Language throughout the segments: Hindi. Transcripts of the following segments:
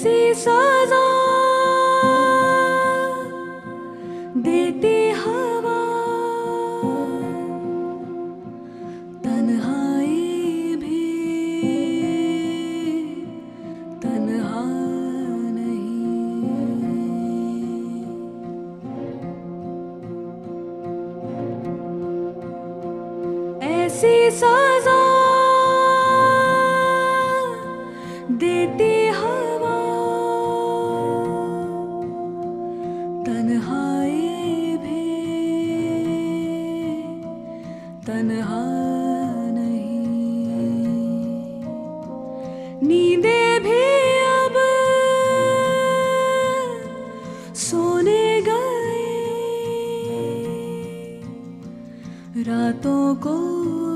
ऐसी सजा देती हवा। तन्हाई भी तन्हा नहीं। ऐसी सजा देती हवा। तन्हा नहीं। नींदे भी अब सोने गए। रातों को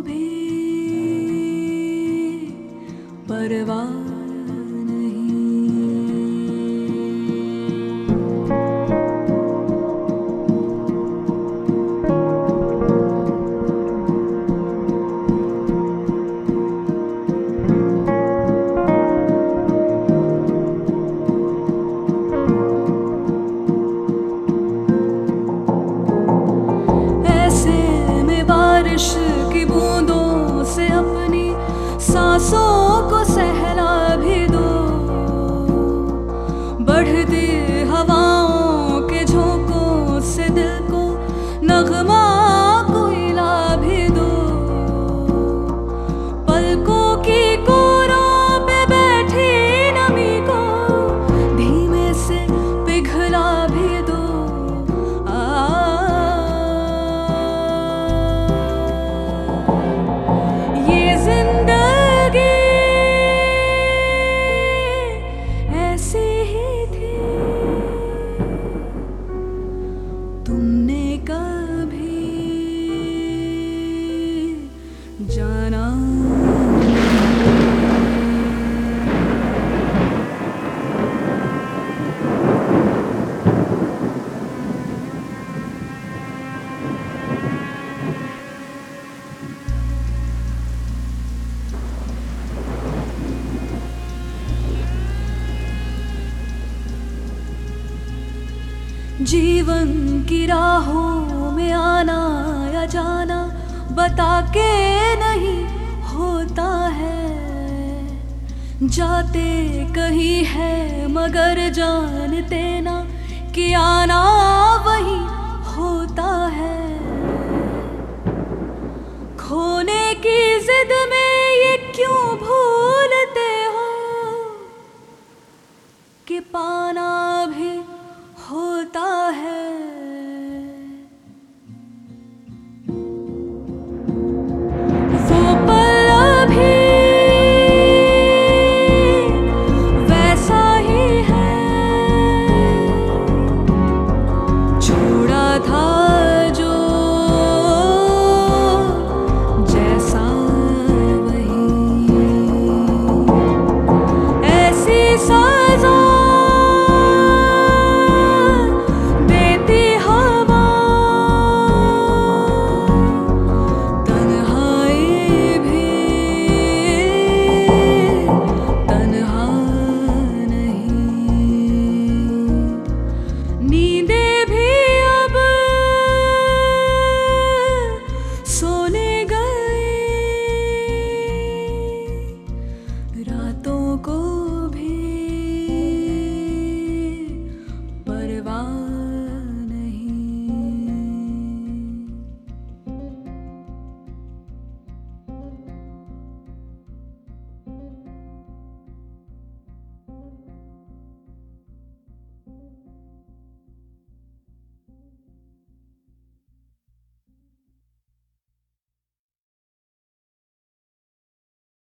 भी परवाह ऐसी जीवन की राहों में आना या जाना बता के नहीं होता है। जाते कहीं है मगर जानते ना कि आना वही होता है। खोने